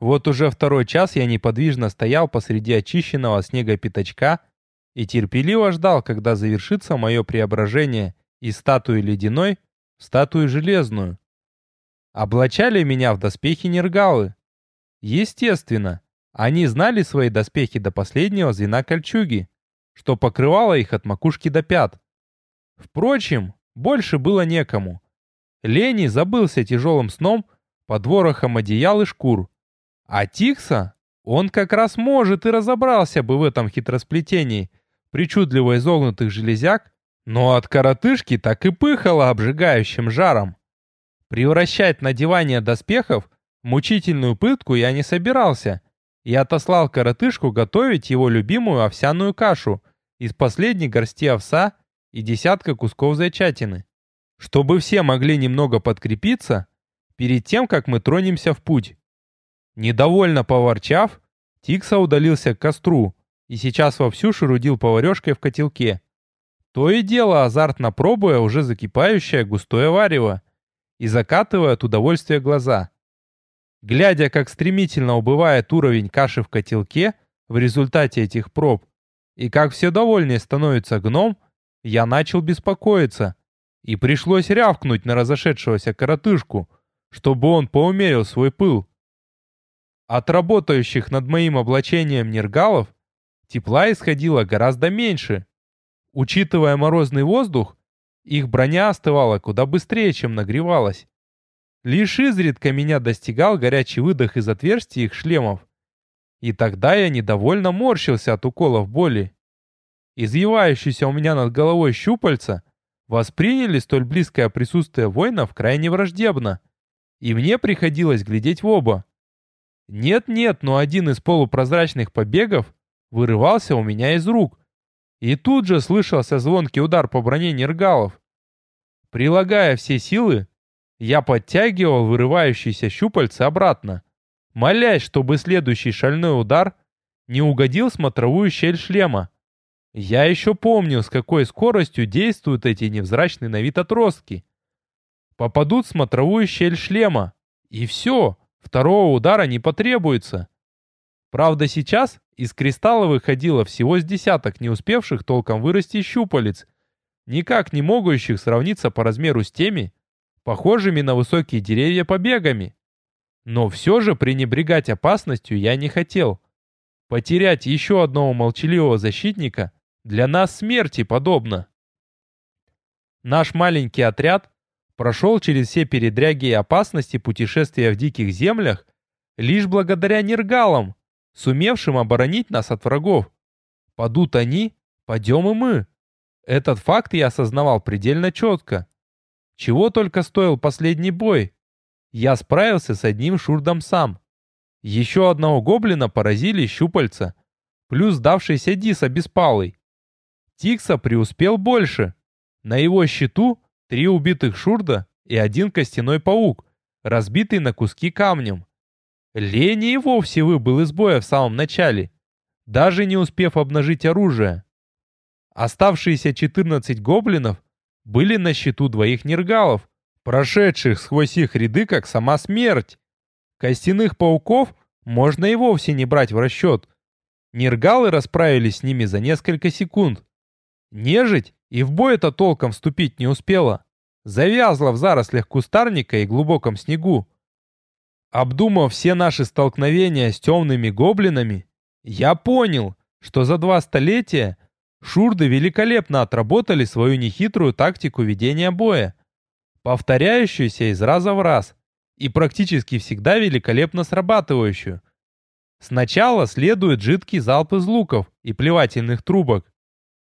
Вот уже второй час я неподвижно стоял посреди очищенного снега пятачка и терпеливо ждал, когда завершится мое преображение из статуи ледяной в статую железную. Облачали меня в доспехи нергалы. Естественно, они знали свои доспехи до последнего звена кольчуги, что покрывало их от макушки до пят. Впрочем, больше было некому. Лени забылся тяжелым сном под ворохом одеял и шкур. А Тикса, он как раз может и разобрался бы в этом хитросплетении причудливо изогнутых железяк, но от коротышки так и пыхало обжигающим жаром. Превращать надевание доспехов в мучительную пытку я не собирался и отослал коротышку готовить его любимую овсяную кашу из последней горсти овса и десятка кусков зайчатины, чтобы все могли немного подкрепиться перед тем, как мы тронемся в путь. Недовольно поворчав, Тикса удалился к костру и сейчас вовсю шерудил поварешкой в котелке. То и дело азартно пробуя уже закипающее густое варево и закатывая от удовольствия глаза. Глядя, как стремительно убывает уровень каши в котелке в результате этих проб, и как все довольнее становится гном, я начал беспокоиться, и пришлось рявкнуть на разошедшегося коротышку, чтобы он поумерил свой пыл. От работающих над моим облачением нергалов тепла исходило гораздо меньше. Учитывая морозный воздух, их броня остывала куда быстрее, чем нагревалась. Лишь изредка меня достигал горячий выдох из отверстий их шлемов. И тогда я недовольно морщился от уколов боли. Извивающиеся у меня над головой щупальца восприняли столь близкое присутствие воинов крайне враждебно, и мне приходилось глядеть в оба. Нет-нет, но один из полупрозрачных побегов вырывался у меня из рук. И тут же слышался звонкий удар по броне нергалов. Прилагая все силы, я подтягивал вырывающиеся щупальца обратно, молясь, чтобы следующий шальной удар не угодил смотровую щель шлема. Я еще помнил, с какой скоростью действуют эти невзрачные на вид отростки. Попадут в смотровую щель шлема, и все, Второго удара не потребуется. Правда, сейчас из кристалла выходило всего с десяток не успевших толком вырасти щупалец, никак не могущих сравниться по размеру с теми, похожими на высокие деревья побегами. Но все же пренебрегать опасностью я не хотел. Потерять еще одного молчаливого защитника для нас смерти подобно. Наш маленький отряд прошел через все передряги и опасности путешествия в диких землях лишь благодаря нергалам, сумевшим оборонить нас от врагов. Падут они, падем и мы. Этот факт я осознавал предельно четко. Чего только стоил последний бой. Я справился с одним шурдом сам. Еще одного гоблина поразили щупальца, плюс давшийся Диса беспалый. Тикса преуспел больше. На его счету три убитых шурда и один костяной паук, разбитый на куски камнем. Лени и вовсе выбыл из боя в самом начале, даже не успев обнажить оружие. Оставшиеся 14 гоблинов были на счету двоих нергалов, прошедших сквозь их ряды, как сама смерть. Костяных пауков можно и вовсе не брать в расчет. Нергалы расправились с ними за несколько секунд. Нежить и в бой-то толком вступить не успела. Завязла в зарослях кустарника и глубоком снегу. Обдумав все наши столкновения с темными гоблинами, я понял, что за два столетия шурды великолепно отработали свою нехитрую тактику ведения боя, повторяющуюся из раза в раз и практически всегда великолепно срабатывающую. Сначала следует жидкий залп из луков и плевательных трубок,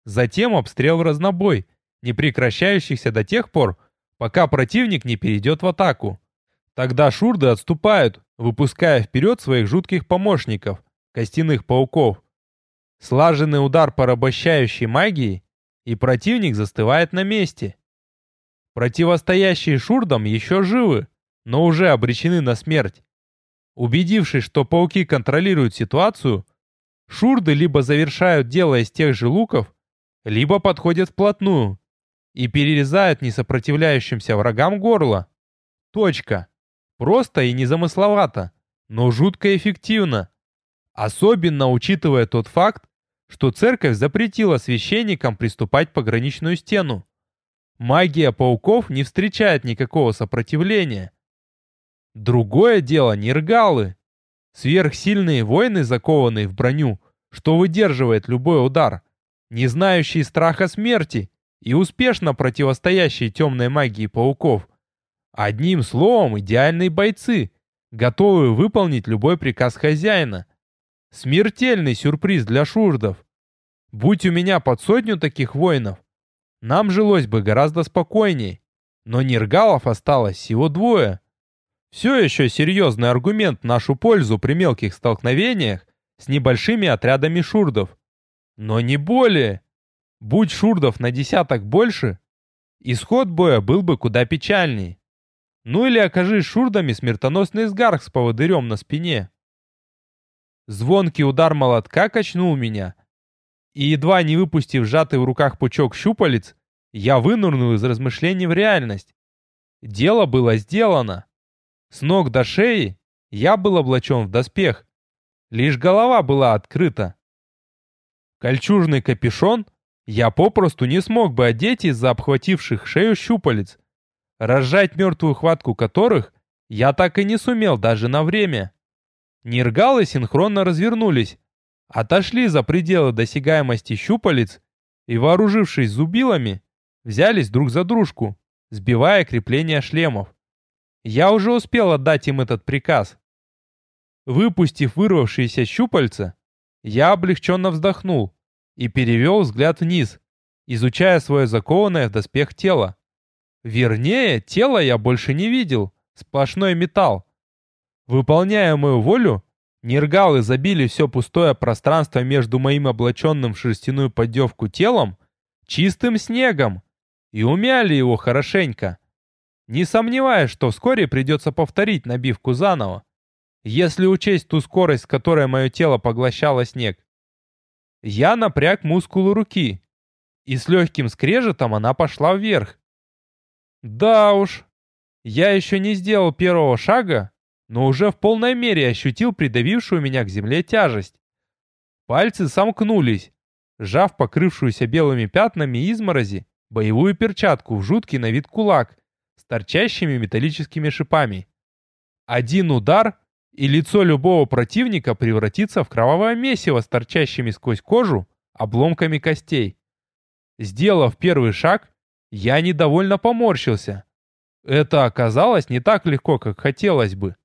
Затем обстрел в разнобой, не прекращающийся до тех пор, пока противник не перейдет в атаку. Тогда шурды отступают, выпуская вперед своих жутких помощников, костяных пауков. Слаженный удар порабощающей магии, и противник застывает на месте. Противостоящие шурдам еще живы, но уже обречены на смерть. Убедившись, что пауки контролируют ситуацию, шурды либо завершают дело из тех же луков, либо подходят вплотную и перерезают несопротивляющимся врагам горло. Точка. Просто и незамысловато, но жутко эффективно. Особенно учитывая тот факт, что церковь запретила священникам приступать пограничную стену. Магия пауков не встречает никакого сопротивления. Другое дело нергалы. Сверхсильные воины, закованные в броню, что выдерживает любой удар, не знающие страха смерти и успешно противостоящие темной магии пауков. Одним словом, идеальные бойцы, готовые выполнить любой приказ хозяина. Смертельный сюрприз для шурдов. Будь у меня под сотню таких воинов, нам жилось бы гораздо спокойней. Но нергалов осталось всего двое. Все еще серьезный аргумент в нашу пользу при мелких столкновениях с небольшими отрядами шурдов. Но не более. Будь шурдов на десяток больше, исход боя был бы куда печальней. Ну или окажись шурдами смертоносный сгарх с поводырем на спине. Звонкий удар молотка качнул меня, и едва не выпустив сжатый в руках пучок щупалец, я вынырнул из размышлений в реальность. Дело было сделано. С ног до шеи я был облачен в доспех. Лишь голова была открыта. Кольчужный капюшон я попросту не смог бы одеть из-за обхвативших шею щупалец, разжать мертвую хватку которых я так и не сумел даже на время. Нергалы синхронно развернулись, отошли за пределы досягаемости щупалец и, вооружившись зубилами, взялись друг за дружку, сбивая крепление шлемов. Я уже успел отдать им этот приказ. Выпустив вырвавшиеся щупальца, я облегченно вздохнул и перевел взгляд вниз, изучая свое закованное в доспех тело. Вернее, тело я больше не видел, сплошной металл. Выполняя мою волю, нергалы забили все пустое пространство между моим облаченным в шерстяную поддевку телом чистым снегом и умяли его хорошенько. Не сомневаюсь, что вскоре придется повторить набивку заново, если учесть ту скорость, с которой мое тело поглощало снег. Я напряг мускулы руки, и с легким скрежетом она пошла вверх. Да уж, я еще не сделал первого шага, но уже в полной мере ощутил придавившую меня к земле тяжесть. Пальцы сомкнулись, сжав покрывшуюся белыми пятнами изморози боевую перчатку в жуткий на вид кулак с торчащими металлическими шипами. Один удар, и лицо любого противника превратится в кровавое месиво с торчащими сквозь кожу обломками костей. Сделав первый шаг, я недовольно поморщился. Это оказалось не так легко, как хотелось бы.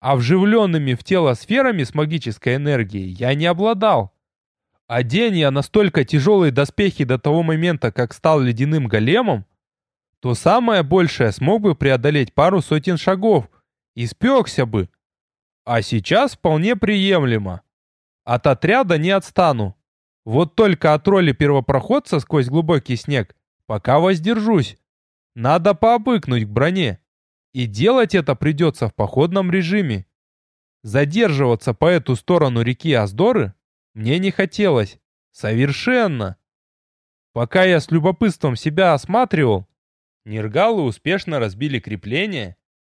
А вживленными в тело сферами с магической энергией я не обладал. Одень я настолько тяжелые доспехи до того момента, как стал ледяным големом, то самое большее смог бы преодолеть пару сотен шагов и спекся бы. А сейчас вполне приемлемо. От отряда не отстану. Вот только от роли первопроходца сквозь глубокий снег пока воздержусь. Надо пообыкнуть к броне. И делать это придется в походном режиме. Задерживаться по эту сторону реки Аздоры мне не хотелось. Совершенно. Пока я с любопытством себя осматривал, нергалы успешно разбили крепление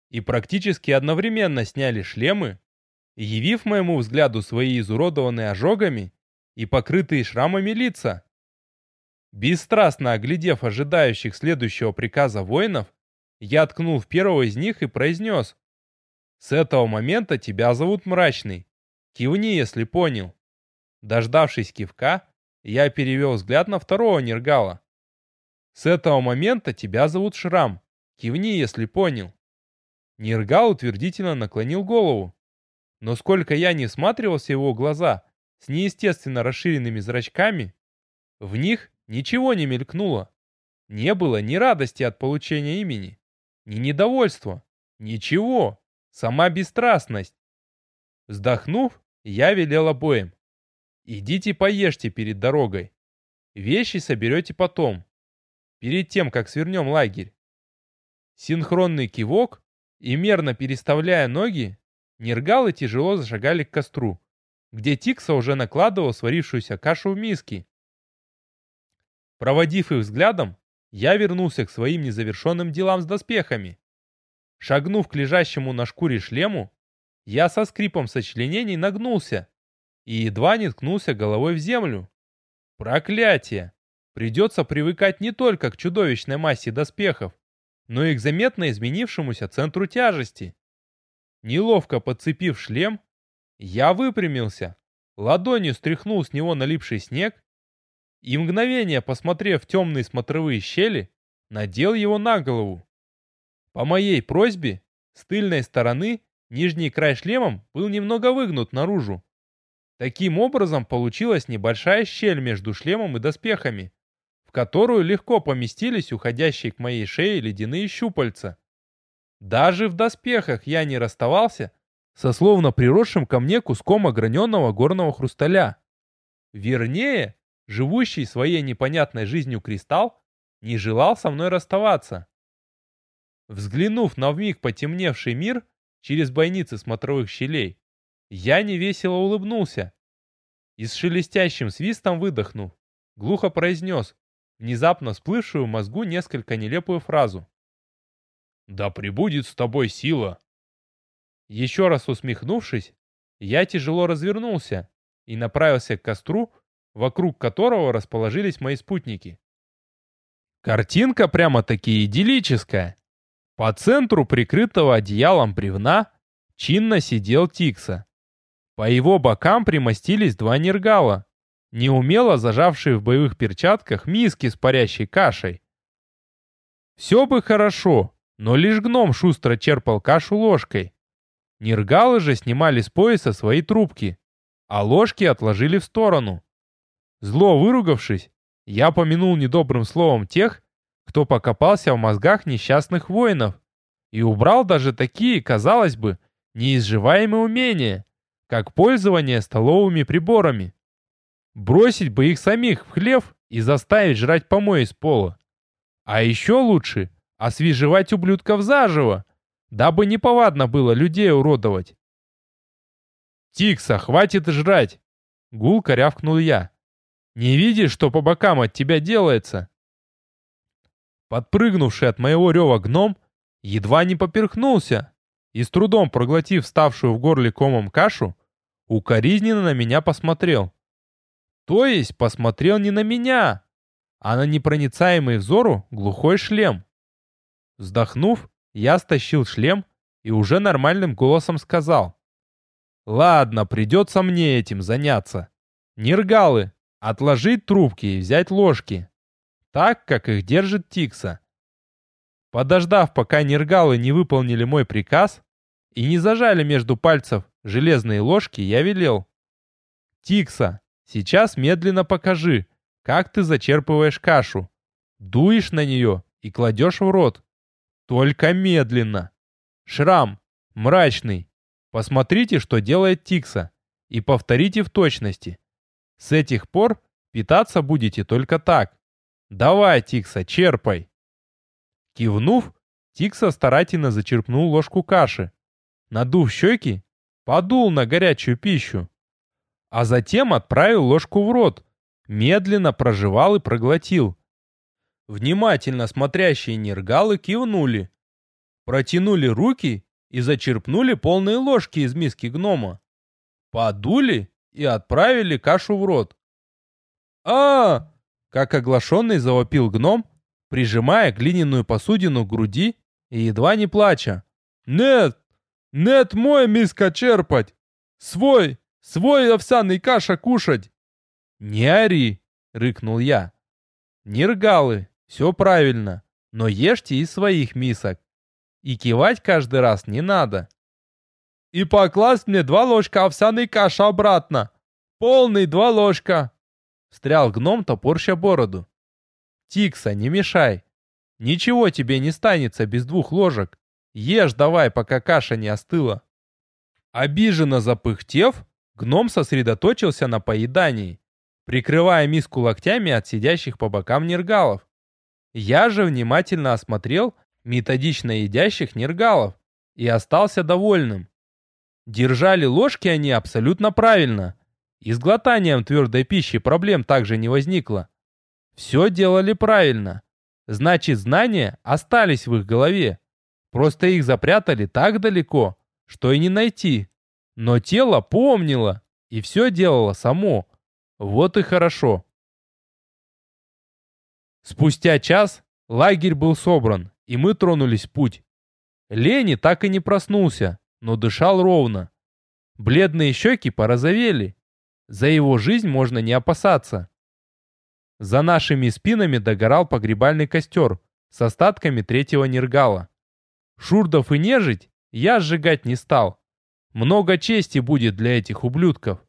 и практически одновременно сняли шлемы, явив моему взгляду свои изуродованные ожогами и покрытые шрамами лица. Бесстрастно оглядев ожидающих следующего приказа воинов, я ткнул в первого из них и произнес. «С этого момента тебя зовут Мрачный. Кивни, если понял». Дождавшись кивка, я перевел взгляд на второго Нергала. «С этого момента тебя зовут Шрам. Кивни, если понял». Нергал утвердительно наклонил голову. Но сколько я не всматривался его глаза с неестественно расширенными зрачками, в них ничего не мелькнуло. Не было ни радости от получения имени, ни недовольства, ничего, сама бесстрастность. Вздохнув, я велел обоим. Идите поешьте перед дорогой. Вещи соберете потом, перед тем, как свернем лагерь. Синхронный кивок и мерно переставляя ноги, нергалы тяжело зашагали к костру, где Тикса уже накладывал сварившуюся кашу в миски. Проводив их взглядом, я вернулся к своим незавершенным делам с доспехами. Шагнув к лежащему на шкуре шлему, я со скрипом сочленений нагнулся и едва не ткнулся головой в землю. Проклятие! Придется привыкать не только к чудовищной массе доспехов, но и к заметно изменившемуся центру тяжести. Неловко подцепив шлем, я выпрямился, ладонью стряхнул с него налипший снег и, мгновение посмотрев в темные смотровые щели, надел его на голову. По моей просьбе, с тыльной стороны нижний край шлемом был немного выгнут наружу. Таким образом получилась небольшая щель между шлемом и доспехами, которую легко поместились уходящие к моей шее ледяные щупальца. Даже в доспехах я не расставался со словно приросшим ко мне куском ограненного горного хрусталя. Вернее, живущий своей непонятной жизнью кристалл не желал со мной расставаться. Взглянув на вмиг потемневший мир через бойницы смотровых щелей, я невесело улыбнулся и с шелестящим свистом выдохнув, глухо произнес внезапно всплывшую в мозгу несколько нелепую фразу. «Да пребудет с тобой сила!» Еще раз усмехнувшись, я тяжело развернулся и направился к костру, вокруг которого расположились мои спутники. Картинка прямо-таки идиллическая. По центру прикрытого одеялом бревна чинно сидел Тикса. По его бокам примостились два нергала, неумело зажавшие в боевых перчатках миски с парящей кашей. Все бы хорошо, но лишь гном шустро черпал кашу ложкой. Нергалы же снимали с пояса свои трубки, а ложки отложили в сторону. Зло выругавшись, я помянул недобрым словом тех, кто покопался в мозгах несчастных воинов и убрал даже такие, казалось бы, неизживаемые умения, как пользование столовыми приборами. Бросить бы их самих в хлев и заставить жрать помой из пола. А еще лучше освежевать ублюдков заживо, дабы неповадно было людей уродовать. «Тикса, хватит жрать!» — гулко рявкнул я. «Не видишь, что по бокам от тебя делается?» Подпрыгнувший от моего рева гном едва не поперхнулся и, с трудом проглотив ставшую в горле комом кашу, укоризненно на меня посмотрел. То есть посмотрел не на меня, а на непроницаемый взору глухой шлем. Вздохнув, я стащил шлем и уже нормальным голосом сказал. «Ладно, придется мне этим заняться. Нергалы, отложить трубки и взять ложки. Так, как их держит Тикса. Подождав, пока нергалы не выполнили мой приказ и не зажали между пальцев железные ложки, я велел. «Тикса, сейчас медленно покажи, как ты зачерпываешь кашу. Дуешь на нее и кладешь в рот. Только медленно. Шрам. Мрачный. Посмотрите, что делает Тикса. И повторите в точности. С этих пор питаться будете только так. Давай, Тикса, черпай. Кивнув, Тикса старательно зачерпнул ложку каши. Надув щеки, подул на горячую пищу. А затем отправил ложку в рот, медленно прожевал и проглотил. Внимательно смотрящие нергалы кивнули. Протянули руки и зачерпнули полные ложки из миски гнома. Подули и отправили кашу в рот. а, Как оглашенный завопил гном, прижимая глиняную посудину к груди и едва не плача. «Нет! Нет мой миска черпать! Свой, свой овсяный каша кушать!» «Не ори!» — рыкнул я. «Нергалы, все правильно, но ешьте из своих мисок. И кивать каждый раз не надо. И покласть мне два ложка овсяной каши обратно. Полный два ложка. Встрял гном, топорща бороду. Тикса, не мешай. Ничего тебе не станется без двух ложек. Ешь давай, пока каша не остыла. Обиженно запыхтев, гном сосредоточился на поедании, прикрывая миску локтями от сидящих по бокам нергалов. Я же внимательно осмотрел методично едящих нергалов и остался довольным. Держали ложки они абсолютно правильно. И с глотанием твердой пищи проблем также не возникло. Все делали правильно. Значит, знания остались в их голове. Просто их запрятали так далеко, что и не найти, Но тело помнило и все делало само. Вот и хорошо. Спустя час лагерь был собран, и мы тронулись в путь. Лени так и не проснулся, но дышал ровно. Бледные щеки порозовели. За его жизнь можно не опасаться. За нашими спинами догорал погребальный костер с остатками третьего нергала. Шурдов и нежить я сжигать не стал. Много чести будет для этих ублюдков.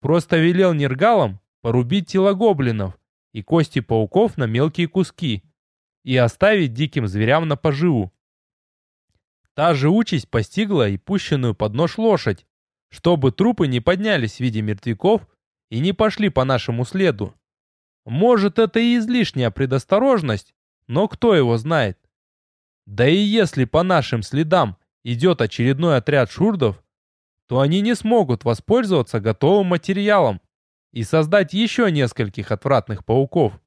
Просто велел нергалам порубить тела гоблинов и кости пауков на мелкие куски и оставить диким зверям на поживу. Та же участь постигла и пущенную под нож лошадь, чтобы трупы не поднялись в виде мертвяков и не пошли по нашему следу. Может, это и излишняя предосторожность, но кто его знает? Да и если по нашим следам идет очередной отряд шурдов, то они не смогут воспользоваться готовым материалом и создать еще нескольких отвратных пауков.